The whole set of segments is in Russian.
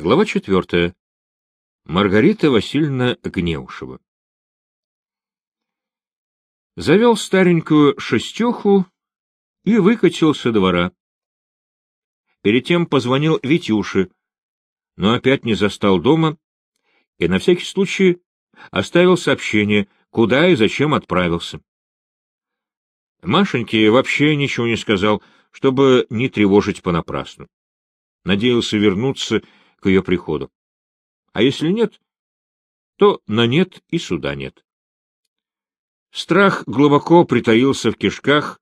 Глава четвертая. Маргарита Васильевна Гнеушева. Завел старенькую шестеху и выкатил со двора. Перед тем позвонил Витюше, но опять не застал дома и на всякий случай оставил сообщение, куда и зачем отправился. Машеньке вообще ничего не сказал, чтобы не тревожить понапрасну. Надеялся вернуться к ее приходу. А если нет, то на нет и суда нет. Страх глубоко притаился в кишках,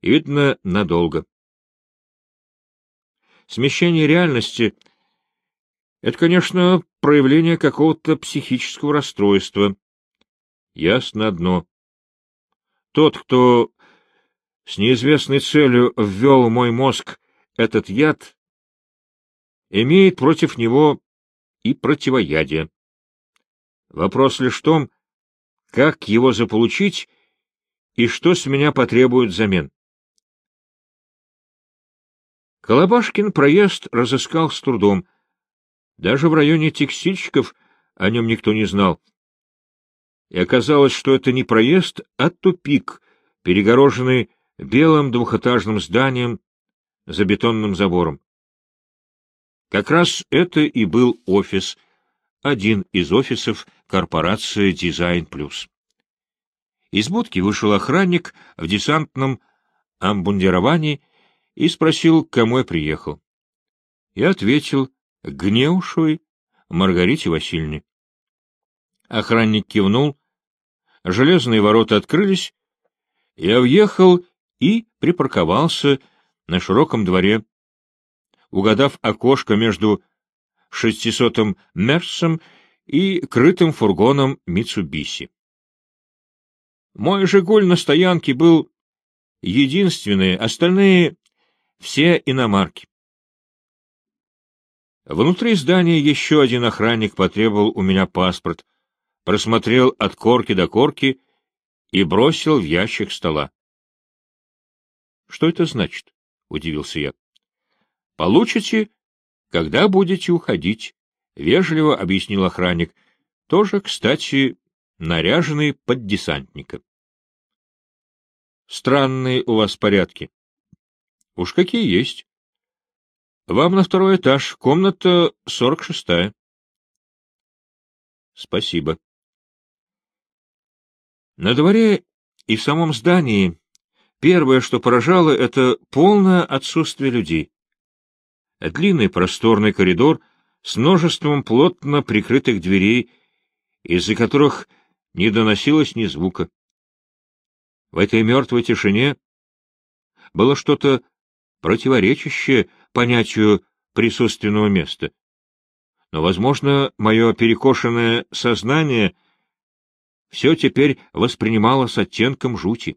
и, видно, надолго. Смещение реальности — это, конечно, проявление какого-то психического расстройства. Ясно одно. Тот, кто с неизвестной целью ввел в мой мозг этот яд, имеет против него и противоядие. Вопрос лишь в том, как его заполучить и что с меня потребуют взамен. Колобашкин проезд разыскал с трудом. Даже в районе текстильщиков о нем никто не знал. И оказалось, что это не проезд, а тупик, перегороженный белым двухэтажным зданием за бетонным забором. Как раз это и был офис, один из офисов корпорации «Дизайн Плюс». Из будки вышел охранник в десантном амбундировании и спросил, к кому я приехал. Я ответил, Гнеушевой Маргарите Васильевне. Охранник кивнул, железные ворота открылись, я въехал и припарковался на широком дворе, угадав окошко между шестисотым Мерсом и крытым фургоном Митсубиси. Мой «Жигуль» на стоянке был единственный, остальные — все иномарки. Внутри здания еще один охранник потребовал у меня паспорт, просмотрел от корки до корки и бросил в ящик стола. — Что это значит? — удивился я. — Получите, когда будете уходить, — вежливо объяснил охранник, тоже, кстати, наряженный под десантника. — Странные у вас порядки. — Уж какие есть. — Вам на второй этаж, комната сорок шестая. — Спасибо. На дворе и в самом здании первое, что поражало, — это полное отсутствие людей. Длинный просторный коридор с множеством плотно прикрытых дверей, из-за которых не доносилось ни звука. В этой мертвой тишине было что-то противоречащее понятию присутственного места. Но, возможно, мое перекошенное сознание все теперь воспринимало с оттенком жути.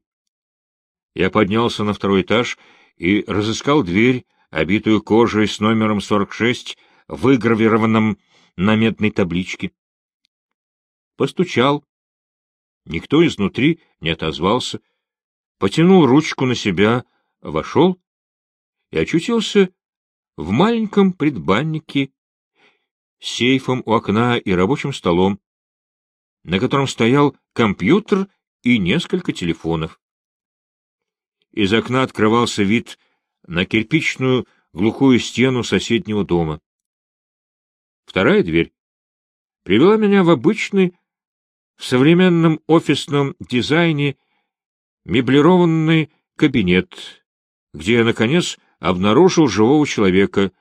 Я поднялся на второй этаж и разыскал дверь, обитую кожей с номером 46, выгравированным на медной табличке. Постучал. Никто изнутри не отозвался. Потянул ручку на себя, вошел и очутился в маленьком предбаннике с сейфом у окна и рабочим столом, на котором стоял компьютер и несколько телефонов. Из окна открывался вид на кирпичную глухую стену соседнего дома. Вторая дверь привела меня в обычный, в современном офисном дизайне, меблированный кабинет, где я, наконец, обнаружил живого человека,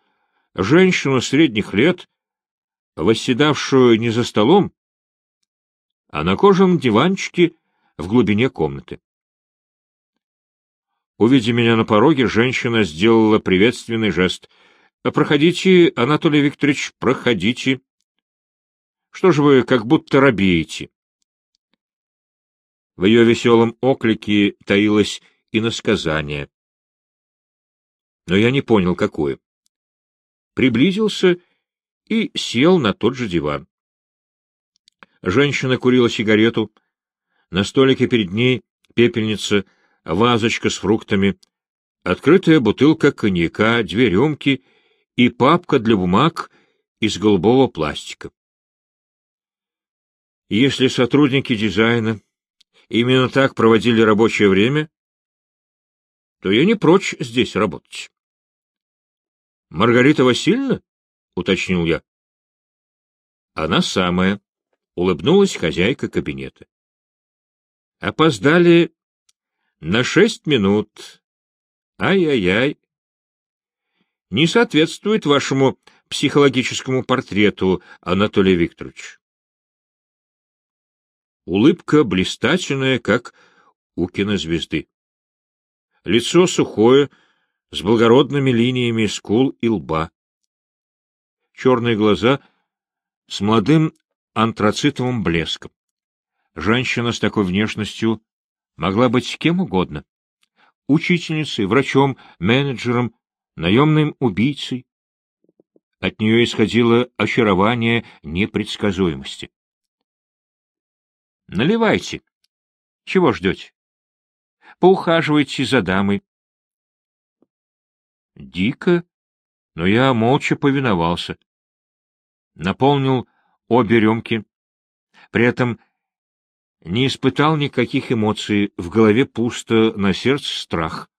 женщину средних лет, восседавшую не за столом, а на кожаном диванчике в глубине комнаты. Увидя меня на пороге, женщина сделала приветственный жест. — Проходите, Анатолий Викторович, проходите. Что же вы как будто робеете? В ее веселом оклике таилось иносказание. Но я не понял, какое. Приблизился и сел на тот же диван. Женщина курила сигарету. На столике перед ней пепельница — вазочка с фруктами, открытая бутылка коньяка, две рюмки и папка для бумаг из голубого пластика. Если сотрудники дизайна именно так проводили рабочее время, то я не прочь здесь работать. — Маргарита Васильевна? — уточнил я. — Она самая, — улыбнулась хозяйка кабинета. — Опоздали на шесть минут. Ай-яй-яй. Не соответствует вашему психологическому портрету, Анатолий Викторович. Улыбка блистательная, как у кинозвезды. Лицо сухое, с благородными линиями скул и лба. Черные глаза с молодым антрацитовым блеском. Женщина с такой внешностью могла быть кем угодно. Учительницей, врачом, менеджером, наемным убийцей. От нее исходило очарование непредсказуемости. Наливайте. Чего ждете? Поухаживайте за дамой. Дико, но я молча повиновался. Наполнил обе рюмки. При этом не испытал никаких эмоций, в голове пусто, на сердце страх.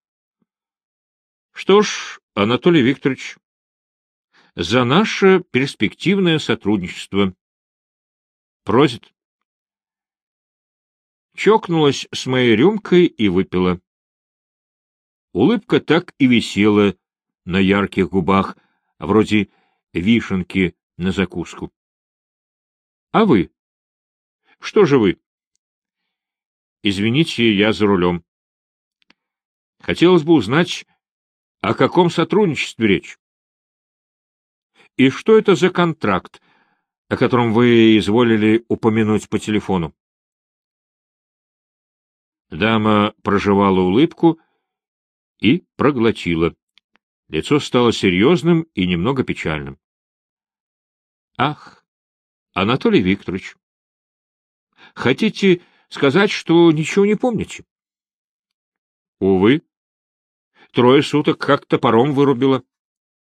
Что ж, Анатолий Викторович, за наше перспективное сотрудничество. Просит чокнулась с моей рюмкой и выпила. Улыбка так и висела на ярких губах, вроде вишенки на закуску. — А вы? Что же вы? — Извините, я за рулем. Хотелось бы узнать, о каком сотрудничестве речь. И что это за контракт, о котором вы изволили упомянуть по телефону? Дама прожевала улыбку и проглотила. Лицо стало серьезным и немного печальным. — Ах, Анатолий Викторович, хотите сказать, что ничего не помните? — Увы. Трое суток как топором вырубило.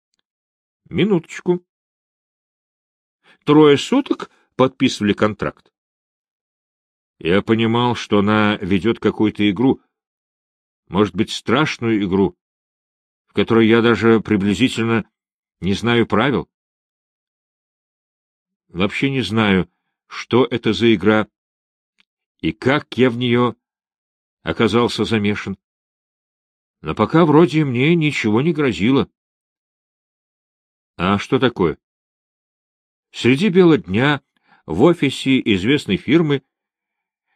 — Минуточку. Трое суток подписывали контракт. Я понимал, что она ведет какую-то игру, может быть, страшную игру, в которой я даже приблизительно не знаю правил. Вообще не знаю, что это за игра и как я в нее оказался замешан. Но пока вроде мне ничего не грозило. А что такое? Среди бела дня в офисе известной фирмы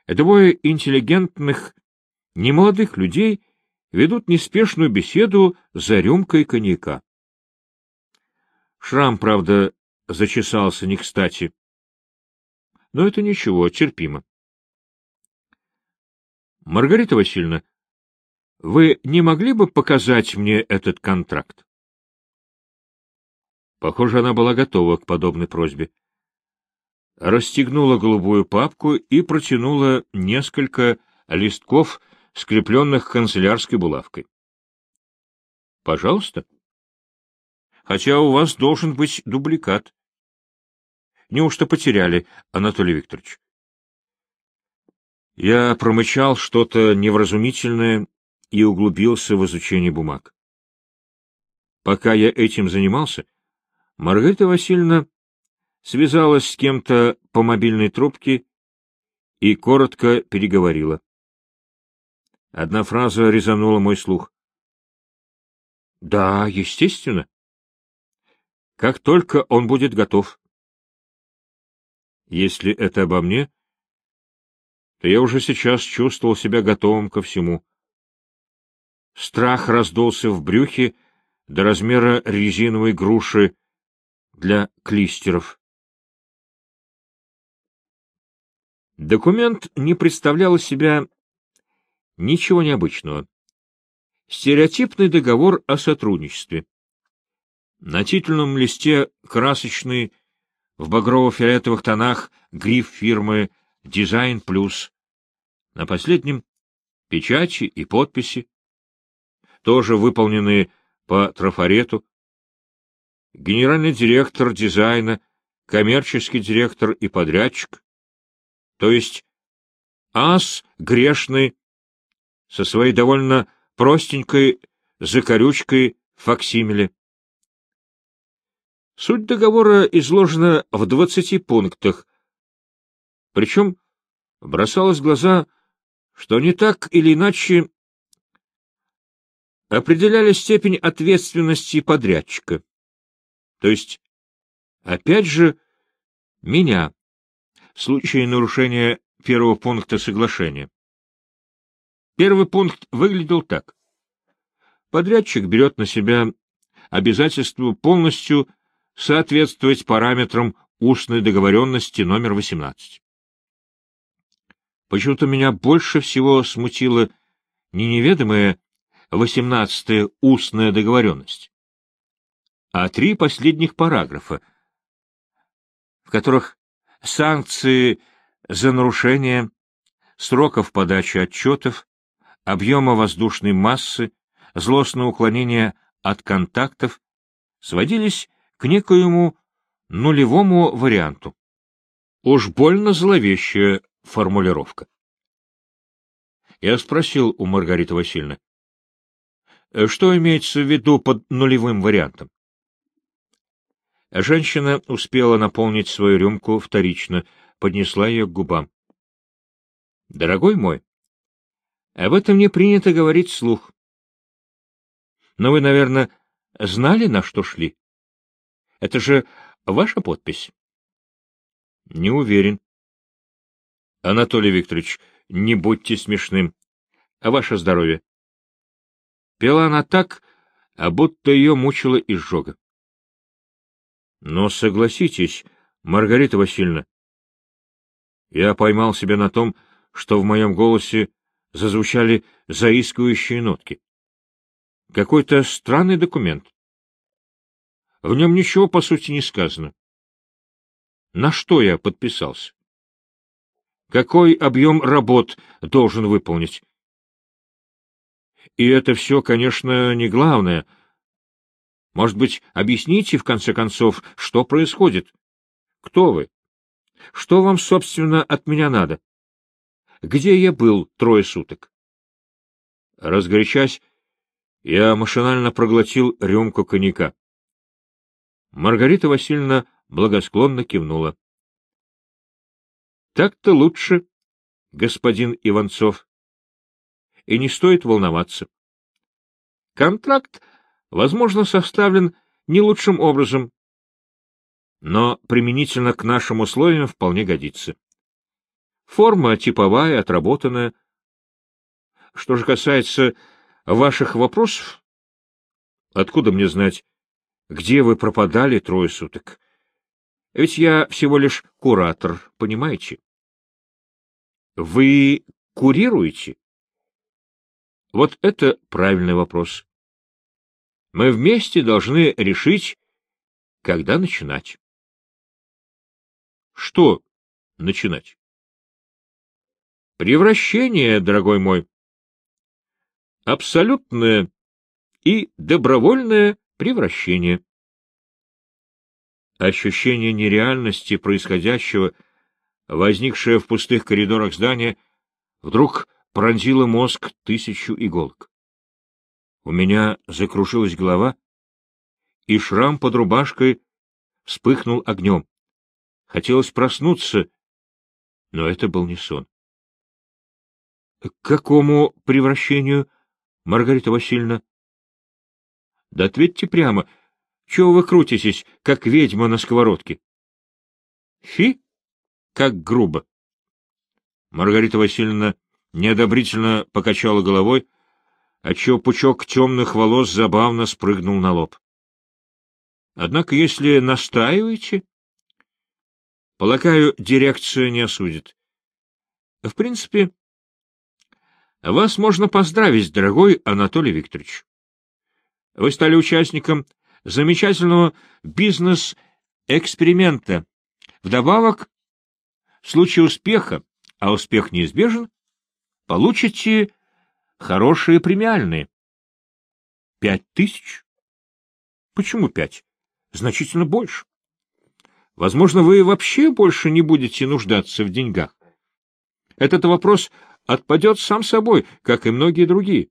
Двое интеллигентных, немолодых людей ведут неспешную беседу за рюмкой коньяка. Шрам, правда, зачесался не кстати. Но это ничего, терпимо. Маргарита Васильевна, вы не могли бы показать мне этот контракт? Похоже, она была готова к подобной просьбе расстегнула голубую папку и протянула несколько листков, скрепленных канцелярской булавкой. — Пожалуйста. Хотя у вас должен быть дубликат. Неужто потеряли, Анатолий Викторович? Я промычал что-то невразумительное и углубился в изучение бумаг. Пока я этим занимался, Маргарита Васильевна связалась с кем-то по мобильной трубке и коротко переговорила. Одна фраза резанула мой слух. — Да, естественно. Как только он будет готов. Если это обо мне, то я уже сейчас чувствовал себя готовым ко всему. Страх раздулся в брюхе до размера резиновой груши для клистеров. Документ не представлял из себя ничего необычного. Стереотипный договор о сотрудничестве. На титульном листе красочный, в багрово-фиолетовых тонах, гриф фирмы «Дизайн Плюс». На последнем — печати и подписи, тоже выполненные по трафарету. генеральный директор дизайна, коммерческий директор и подрядчик, то есть ас грешный со своей довольно простенькой закорючкой факсимиле. Суть договора изложена в двадцати пунктах, причем бросалось в глаза, что не так или иначе определяли степень ответственности подрядчика. То есть, опять же, меня в случае нарушения первого пункта соглашения. Первый пункт выглядел так. Подрядчик берет на себя обязательство полностью соответствовать параметрам устной договоренности номер 18. Почему-то меня больше всего смутила не неведомая восемнадцатая устная договоренность, а три последних параграфа, в которых санкции за нарушение сроков подачи отчетов, объема воздушной массы, злостное уклонение от контактов сводились к некоему нулевому варианту. Уж больно зловещая формулировка. Я спросил у Маргариты Васильевны, «Э, что имеется в виду под нулевым вариантом? Женщина успела наполнить свою рюмку вторично, поднесла ее к губам. — Дорогой мой, об этом не принято говорить вслух. Но вы, наверное, знали, на что шли? Это же ваша подпись? — Не уверен. — Анатолий Викторович, не будьте смешным. А ваше здоровье? Пела она так, а будто ее мучила изжога. Но согласитесь, Маргарита Васильевна, я поймал себя на том, что в моем голосе зазвучали заискивающие нотки. Какой-то странный документ. В нем ничего, по сути, не сказано. На что я подписался? Какой объем работ должен выполнить? И это все, конечно, не главное — может быть, объясните, в конце концов, что происходит? Кто вы? Что вам, собственно, от меня надо? Где я был трое суток? Разгорячась, я машинально проглотил рюмку коньяка. Маргарита Васильевна благосклонно кивнула. — Так-то лучше, господин Иванцов. И не стоит волноваться. Контракт возможно, составлен не лучшим образом, но применительно к нашим условиям вполне годится. Форма типовая, отработанная. Что же касается ваших вопросов, откуда мне знать, где вы пропадали трое суток? Ведь я всего лишь куратор, понимаете? Вы курируете? Вот это правильный вопрос. Мы вместе должны решить, когда начинать. Что начинать? Превращение, дорогой мой. Абсолютное и добровольное превращение. Ощущение нереальности происходящего, возникшее в пустых коридорах здания, вдруг пронзило мозг тысячу иголок. У меня закружилась голова, и шрам под рубашкой вспыхнул огнем. Хотелось проснуться, но это был не сон. — К какому превращению, Маргарита Васильевна? — Да ответьте прямо, чего вы крутитесь, как ведьма на сковородке? — Фи, как грубо. Маргарита Васильевна неодобрительно покачала головой, отчего пучок темных волос забавно спрыгнул на лоб. Однако, если настаиваете, полагаю, дирекция не осудит. В принципе, вас можно поздравить, дорогой Анатолий Викторович. Вы стали участником замечательного бизнес-эксперимента. Вдобавок, в случае успеха, а успех неизбежен, получите хорошие премиальные. Пять тысяч? Почему пять? значительно больше. Возможно, вы вообще больше не будете нуждаться в деньгах. Этот вопрос отпадет сам собой, как и многие другие.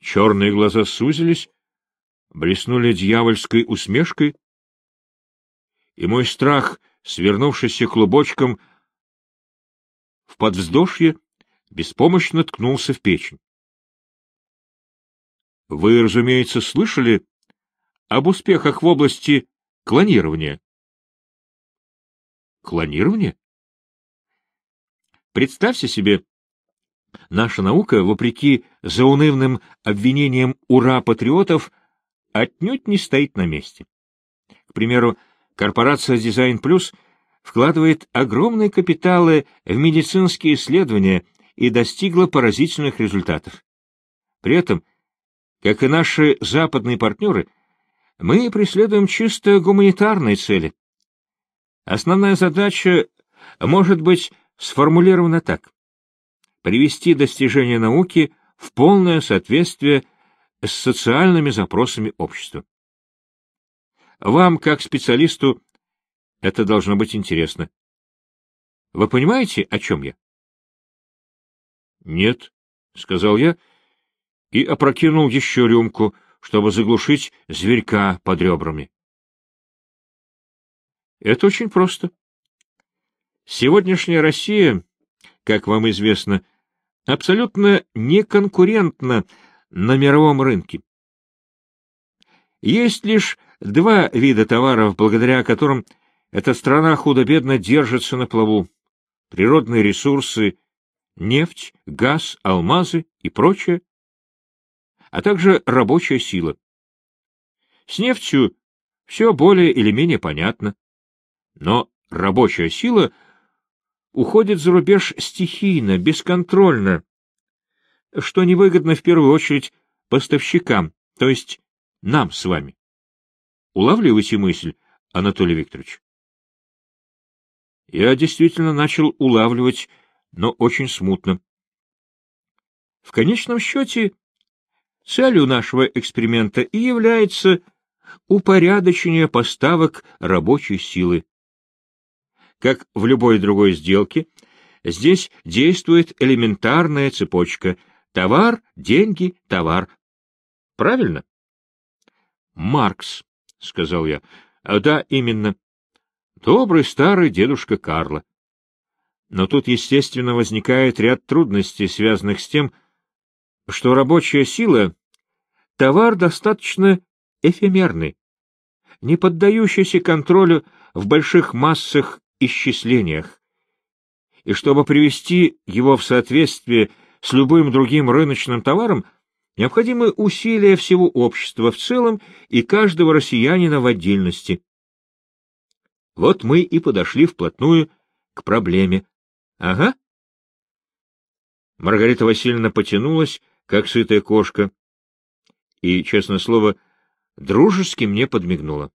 Черные глаза сузились, блеснули дьявольской усмешкой, и мой страх, свернувшийся клубочком в подвздошье, беспомощно ткнулся в печень. Вы, разумеется, слышали об успехах в области клонирования? Клонирование? Представьте себе, наша наука, вопреки заунывным обвинениям «ура-патриотов», отнюдь не стоит на месте. К примеру, корпорация Design Plus вкладывает огромные капиталы в медицинские исследования и достигла поразительных результатов. При этом как и наши западные партнеры, мы преследуем чисто гуманитарные цели. Основная задача может быть сформулирована так. Привести достижения науки в полное соответствие с социальными запросами общества. Вам, как специалисту, это должно быть интересно. Вы понимаете, о чем я? — Нет, — сказал я, и опрокинул еще рюмку, чтобы заглушить зверька под ребрами. Это очень просто. Сегодняшняя Россия, как вам известно, абсолютно неконкурентна на мировом рынке. Есть лишь два вида товаров, благодаря которым эта страна худо-бедно держится на плаву. Природные ресурсы, нефть, газ, алмазы и прочее а также рабочая сила. С нефтью все более или менее понятно. Но рабочая сила уходит за рубеж стихийно, бесконтрольно, что невыгодно в первую очередь поставщикам, то есть нам с вами. Улавливаете мысль, Анатолий Викторович? Я действительно начал улавливать, но очень смутно. В конечном счете, Целью нашего эксперимента и является упорядочение поставок рабочей силы. Как в любой другой сделке, здесь действует элементарная цепочка товар, деньги, товар. Правильно? Маркс, — сказал я. А, да, именно. Добрый старый дедушка Карла. Но тут, естественно, возникает ряд трудностей, связанных с тем, что рабочая сила — товар достаточно эфемерный, не поддающийся контролю в больших массах исчислениях. И чтобы привести его в соответствие с любым другим рыночным товаром, необходимы усилия всего общества в целом и каждого россиянина в отдельности. Вот мы и подошли вплотную к проблеме. Ага. Маргарита Васильевна потянулась, как сытая кошка, и, честное слово, дружески мне подмигнула.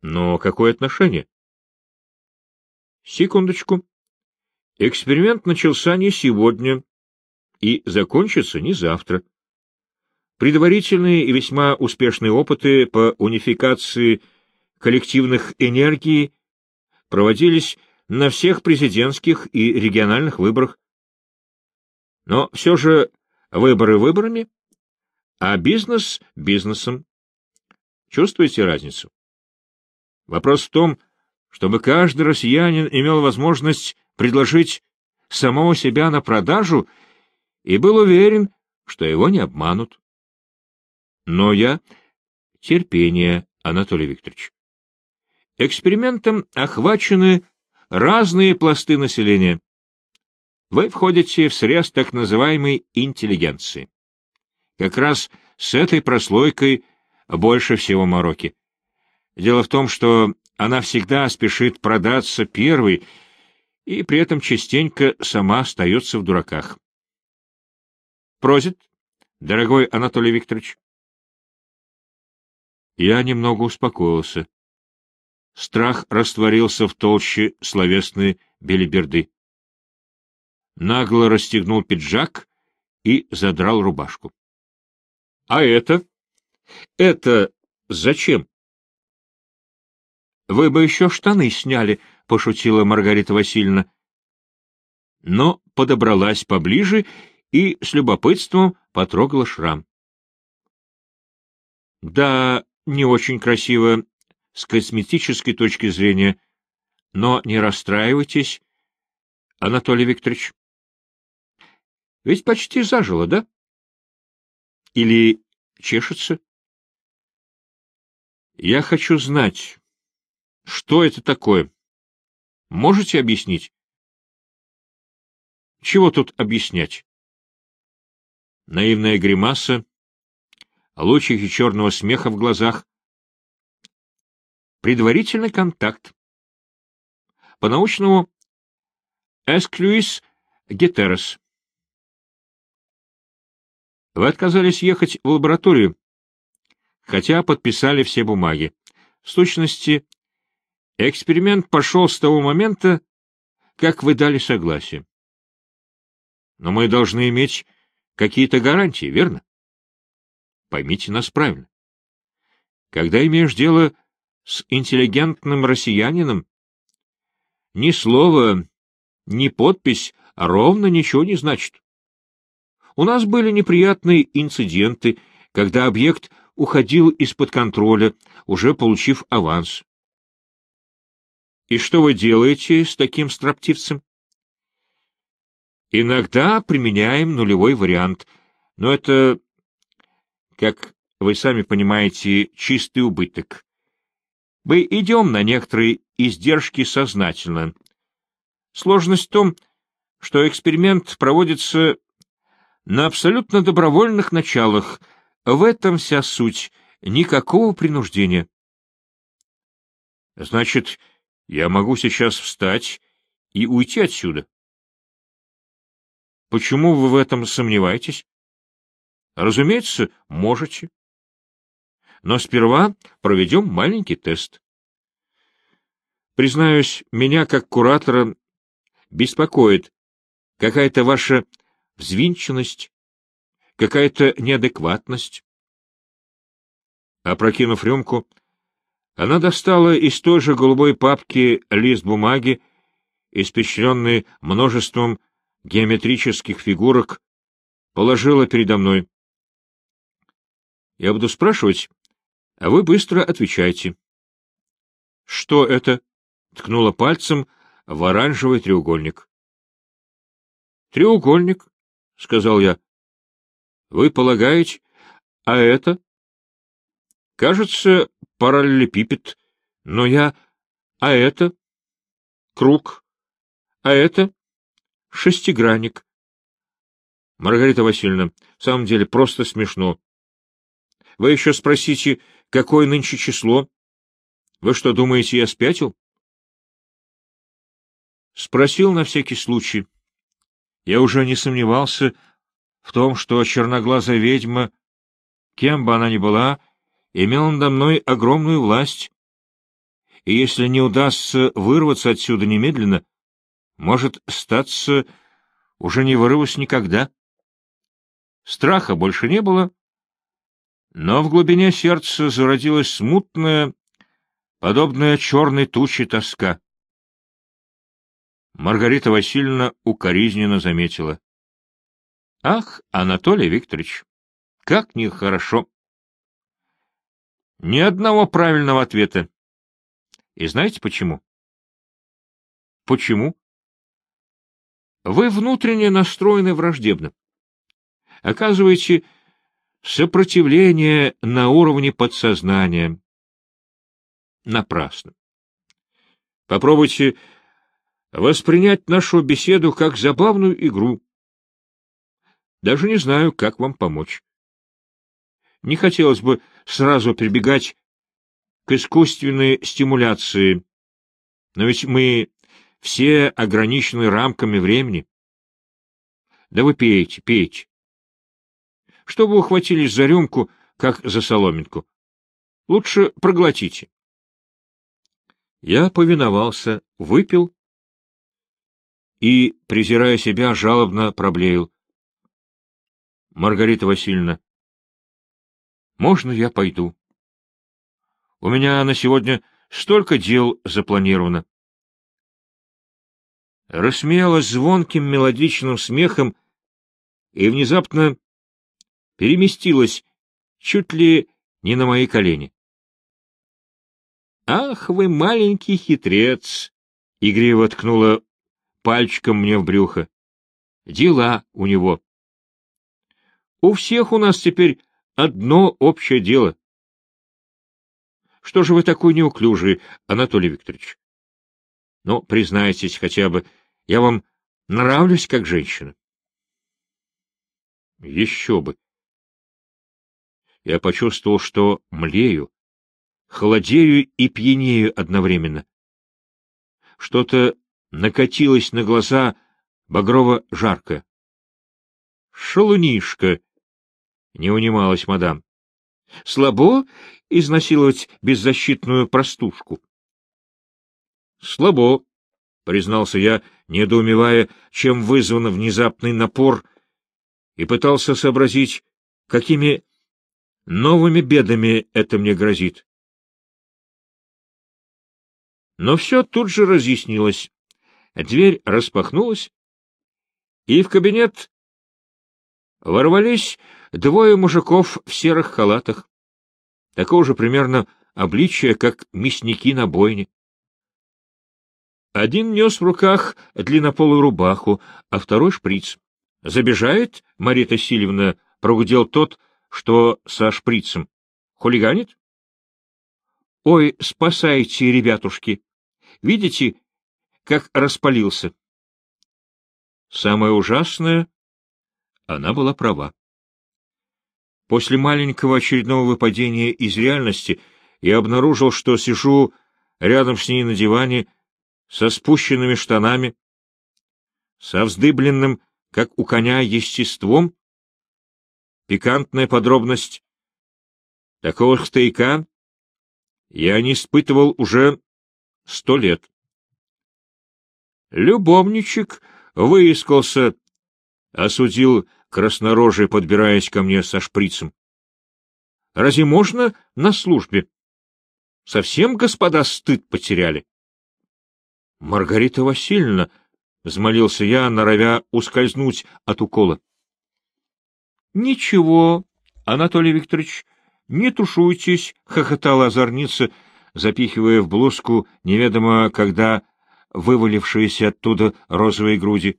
Но какое отношение? Секундочку. Эксперимент начался не сегодня и закончится не завтра. Предварительные и весьма успешные опыты по унификации коллективных энергий проводились на всех президентских и региональных выборах но все же выборы выборами, а бизнес бизнесом. Чувствуете разницу? Вопрос в том, чтобы каждый россиянин имел возможность предложить самого себя на продажу и был уверен, что его не обманут. Но я... Терпение, Анатолий Викторович. Экспериментом охвачены разные пласты населения вы входите в срез так называемой интеллигенции. Как раз с этой прослойкой больше всего мороки. Дело в том, что она всегда спешит продаться первой и при этом частенько сама остается в дураках. Просит, дорогой Анатолий Викторович. Я немного успокоился. Страх растворился в толще словесной белиберды нагло расстегнул пиджак и задрал рубашку. — А это? — Это Зачем? Вы бы еще штаны сняли, — пошутила Маргарита Васильевна. Но подобралась поближе и с любопытством потрогала шрам. Да, не очень красиво с косметической точки зрения, но не расстраивайтесь, Анатолий Викторович. Ведь почти зажило, да? Или чешется? Я хочу знать, что это такое. Можете объяснить? Чего тут объяснять? Наивная гримаса, лучики черного смеха в глазах. Предварительный контакт. По-научному «Эсклюис гетерос». Вы отказались ехать в лабораторию, хотя подписали все бумаги. В сущности, эксперимент пошел с того момента, как вы дали согласие. Но мы должны иметь какие-то гарантии, верно? Поймите нас правильно. Когда имеешь дело с интеллигентным россиянином, ни слова, ни подпись ровно ничего не значит. У нас были неприятные инциденты, когда объект уходил из-под контроля, уже получив аванс. И что вы делаете с таким строптивцем? Иногда применяем нулевой вариант, но это, как вы сами понимаете, чистый убыток. Мы идем на некоторые издержки сознательно. Сложность в том, что эксперимент проводится на абсолютно добровольных началах. В этом вся суть. Никакого принуждения. Значит, я могу сейчас встать и уйти отсюда. Почему вы в этом сомневаетесь? Разумеется, можете. Но сперва проведем маленький тест. Признаюсь, меня, как куратора, беспокоит какая-то ваша взвинченность, какая-то неадекватность. Опрокинув рюмку, она достала из той же голубой папки лист бумаги, испещренный множеством геометрических фигурок, положила передо мной. Я буду спрашивать, а вы быстро отвечайте. — Что это? — ткнула пальцем в оранжевый треугольник. — Треугольник, — сказал я. — Вы полагаете, а это? — Кажется, параллелепипед, но я... А это? — Круг. А это? — Шестигранник. Маргарита Васильевна, в самом деле просто смешно. Вы еще спросите, какое нынче число? Вы что, думаете, я спятил? Спросил на всякий случай. Я уже не сомневался в том, что черноглазая ведьма, кем бы она ни была, имела надо мной огромную власть, и если не удастся вырваться отсюда немедленно, может статься, уже не вырвусь никогда. Страха больше не было, но в глубине сердца зародилась смутная, подобная черной туче тоска. Маргарита Васильевна укоризненно заметила. — Ах, Анатолий Викторович, как нехорошо! Ни одного правильного ответа. И знаете почему? — Почему? Вы внутренне настроены враждебно. Оказываете сопротивление на уровне подсознания. Напрасно. Попробуйте воспринять нашу беседу как забавную игру. Даже не знаю, как вам помочь. Не хотелось бы сразу прибегать к искусственной стимуляции, но ведь мы все ограничены рамками времени. Да вы пейте, пейте. Что вы ухватились за рюмку, как за соломинку? Лучше проглотите. Я повиновался, выпил и, презирая себя, жалобно проблеял. — Маргарита Васильевна, можно я пойду? У меня на сегодня столько дел запланировано. Рассмеялась звонким мелодичным смехом и внезапно переместилась чуть ли не на мои колени. «Ах вы, маленький хитрец!» — игриво ткнула пальчиком мне в брюхо. «Дела у него. У всех у нас теперь одно общее дело. Что же вы такой неуклюжий, Анатолий Викторович? Ну, признайтесь хотя бы, я вам нравлюсь как женщина. Еще бы. Я почувствовал, что млею, холодею и пьянею одновременно. Что-то накатилось на глаза багрово-жарко. «Шалунишка!» — не унималась мадам. «Слабо изнасиловать беззащитную простушку?» «Слабо», — признался я, недоумевая, чем вызван внезапный напор, и пытался сообразить, какими новыми бедами это мне грозит. Но все тут же разъяснилось. Дверь распахнулась, и в кабинет ворвались двое мужиков в серых халатах, такого же примерно обличия, как мясники на бойне. Один нес в руках длиннополую рубаху, а второй — шприц. «Забежает, Марита Сильевна?» — прогудел тот, что со шприцем. «Хулиганит?» «Ой, спасайте, ребятушки! Видите, как распалился?» Самое ужасное — она была права. После маленького очередного выпадения из реальности я обнаружил, что сижу рядом с ней на диване со спущенными штанами, со вздыбленным, как у коня, естеством. Пикантная подробность. Такого стейка я не испытывал уже сто лет. Любовничек выискался, осудил краснорожий, подбираясь ко мне со шприцем. — Разве можно на службе? Совсем, господа, стыд потеряли? — Маргарита Васильевна, — взмолился я, норовя ускользнуть от укола. — Ничего, Анатолий Викторович, не тушуйтесь, — хохотала озорница, запихивая в блузку неведомо когда вывалившиеся оттуда розовые груди.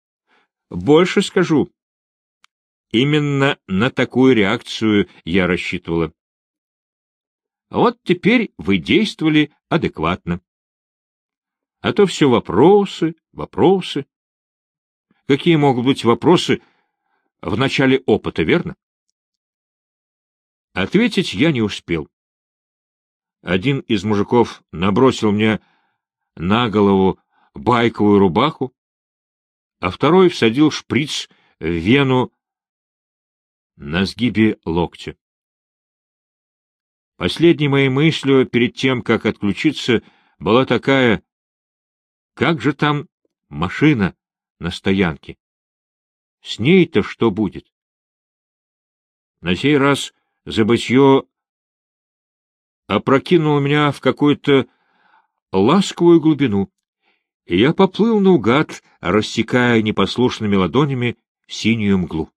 — Больше скажу. Именно на такую реакцию я рассчитывала. Вот теперь вы действовали адекватно. А то все вопросы, вопросы. Какие могут быть вопросы в начале опыта, верно? Ответить я не успел. Один из мужиков набросил мне на голову байковую рубаху, а второй всадил шприц в вену на сгибе локтя. Последней моей мыслью перед тем, как отключиться, была такая, как же там машина на стоянке? С ней-то что будет? На сей раз забытье опрокинуло меня в какую-то ласковую глубину, и я поплыл наугад, рассекая непослушными ладонями синюю мглу.